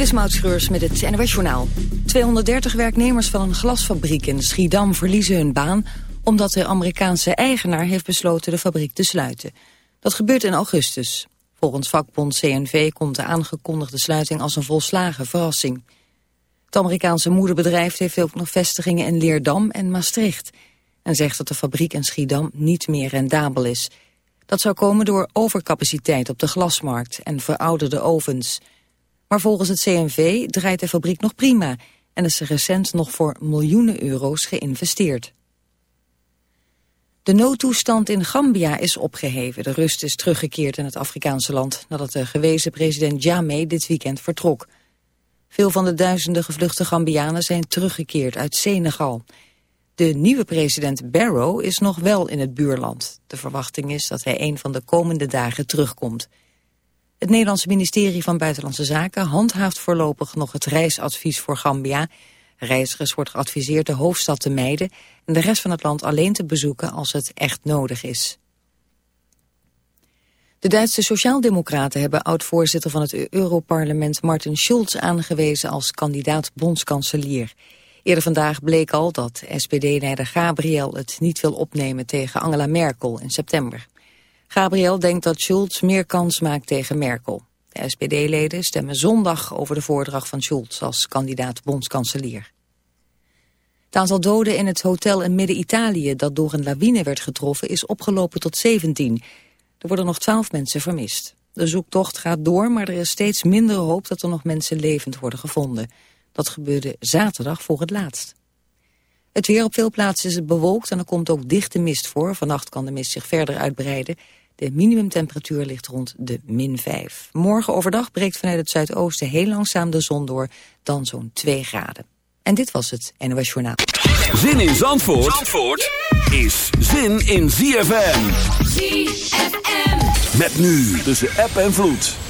Dit is met het NWS Journaal. 230 werknemers van een glasfabriek in Schiedam verliezen hun baan... omdat de Amerikaanse eigenaar heeft besloten de fabriek te sluiten. Dat gebeurt in augustus. Volgens vakbond CNV komt de aangekondigde sluiting als een volslagen verrassing. Het Amerikaanse moederbedrijf heeft ook nog vestigingen in Leerdam en Maastricht... en zegt dat de fabriek in Schiedam niet meer rendabel is. Dat zou komen door overcapaciteit op de glasmarkt en verouderde ovens... Maar volgens het CNV draait de fabriek nog prima en is recent nog voor miljoenen euro's geïnvesteerd. De noodtoestand in Gambia is opgeheven. De rust is teruggekeerd in het Afrikaanse land nadat de gewezen president Jammeh dit weekend vertrok. Veel van de duizenden gevluchte Gambianen zijn teruggekeerd uit Senegal. De nieuwe president Barrow is nog wel in het buurland. De verwachting is dat hij een van de komende dagen terugkomt. Het Nederlandse ministerie van Buitenlandse Zaken handhaaft voorlopig nog het reisadvies voor Gambia. Reizigers wordt geadviseerd de hoofdstad te mijden en de rest van het land alleen te bezoeken als het echt nodig is. De Duitse Sociaaldemocraten hebben oud-voorzitter van het Europarlement Martin Schulz aangewezen als kandidaat bondskanselier. Eerder vandaag bleek al dat SPD-leider Gabriel het niet wil opnemen tegen Angela Merkel in september. Gabriel denkt dat Schulz meer kans maakt tegen Merkel. De SPD-leden stemmen zondag over de voordracht van Schulz als kandidaat bondskanselier. Het aantal doden in het hotel in Midden-Italië dat door een lawine werd getroffen is opgelopen tot 17. Er worden nog 12 mensen vermist. De zoektocht gaat door, maar er is steeds minder hoop dat er nog mensen levend worden gevonden. Dat gebeurde zaterdag voor het laatst. Het weer op veel plaatsen is bewolkt en er komt ook dichte mist voor. Vannacht kan de mist zich verder uitbreiden. De minimumtemperatuur ligt rond de min 5. Morgen overdag breekt vanuit het zuidoosten heel langzaam de zon door, dan zo'n 2 graden. En dit was het NOS Journaal. Zin in Zandvoort, Zandvoort is zin in ZFM. ZFM. Met nu tussen app en vloed.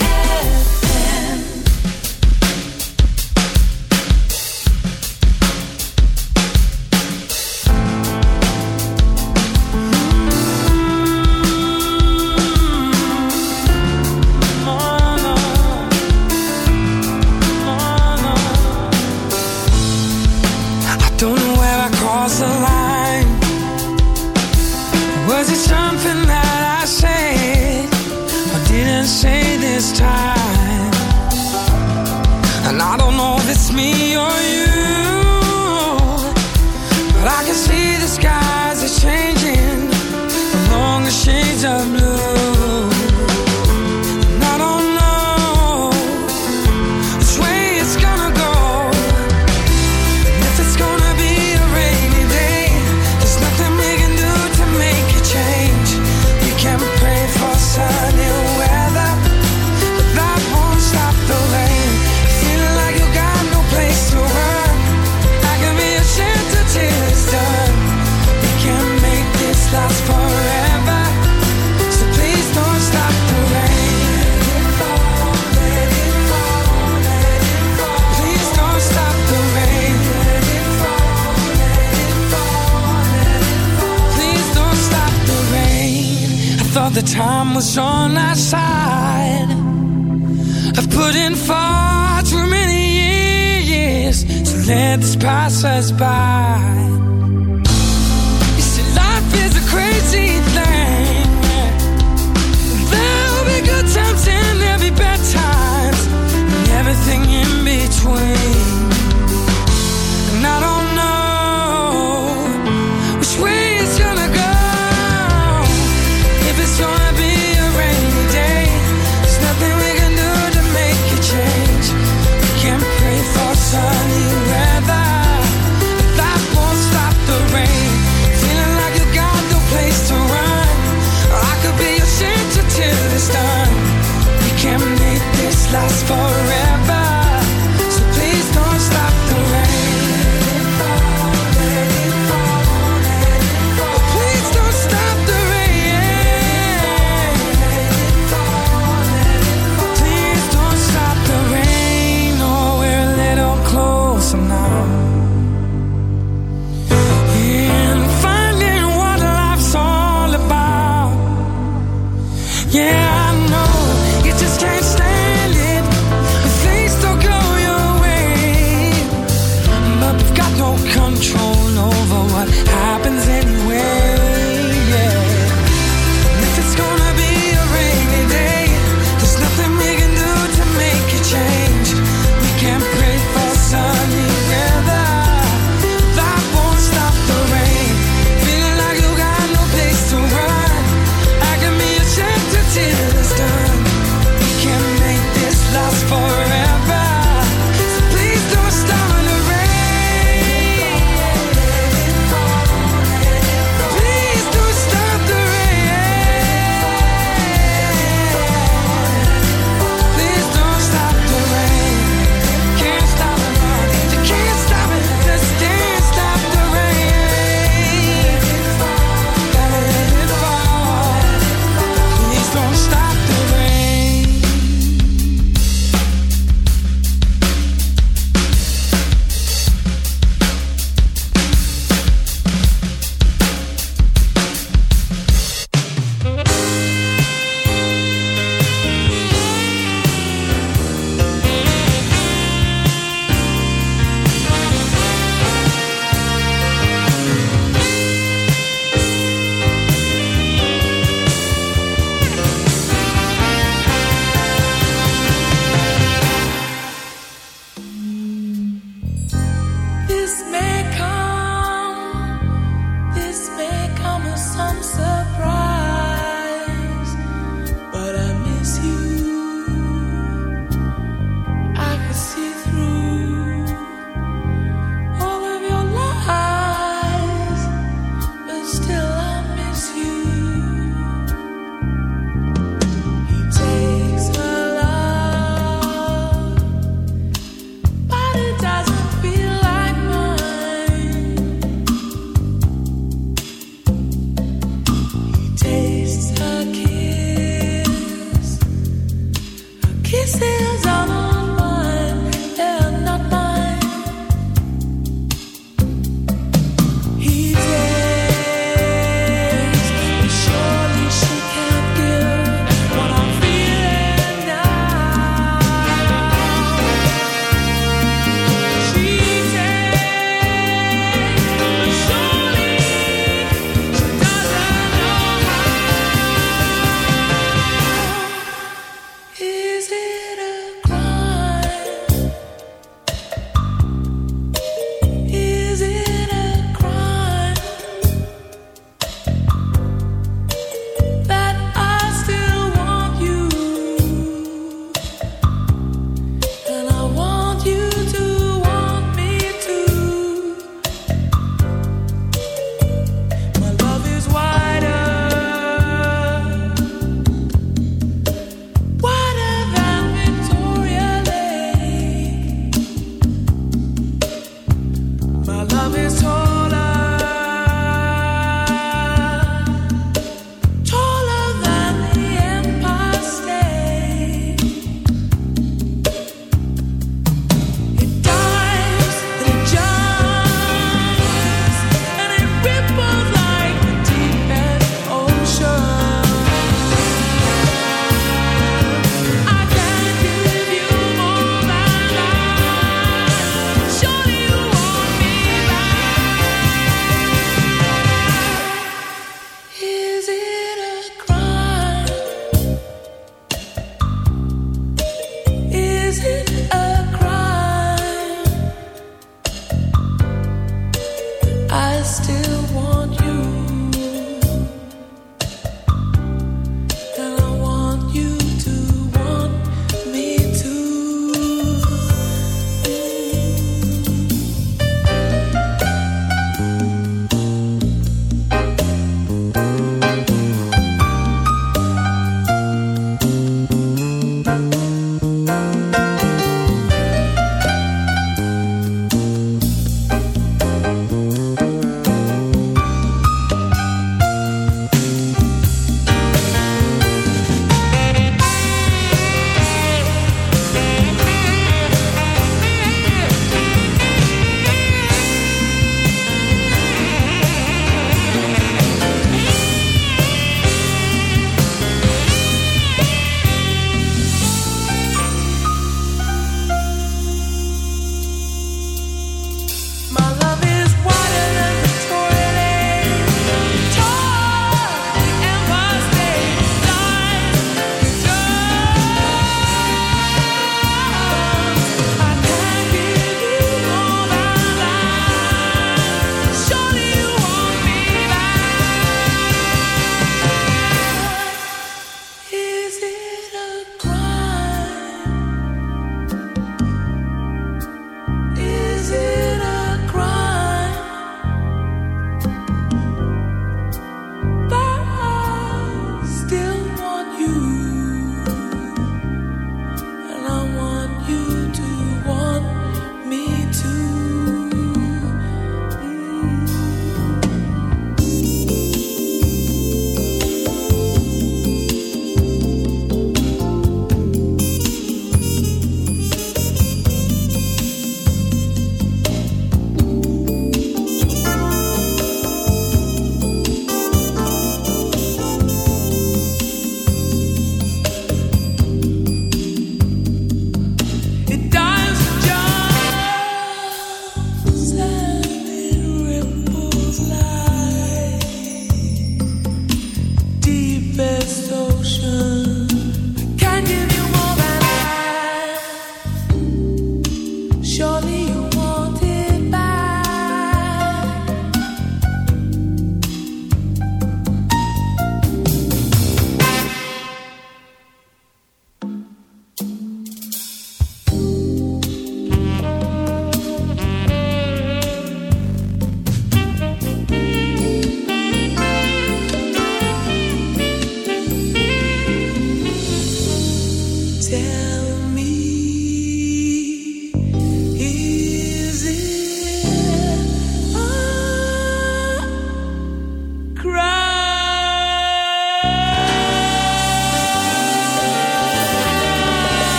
Let this pass us by.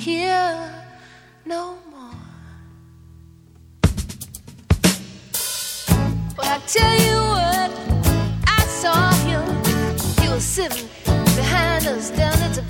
Here no more. But I tell you what, I saw him. He was sitting behind us down at the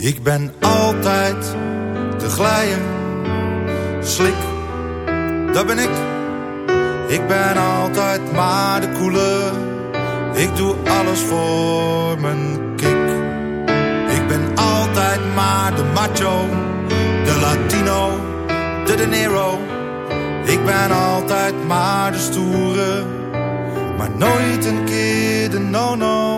Ik ben altijd de glijer, slik, dat ben ik. Ik ben altijd maar de koele, ik doe alles voor mijn kick. Ik ben altijd maar de macho, de latino, de de nero. Ik ben altijd maar de stoere, maar nooit een keer de no-no.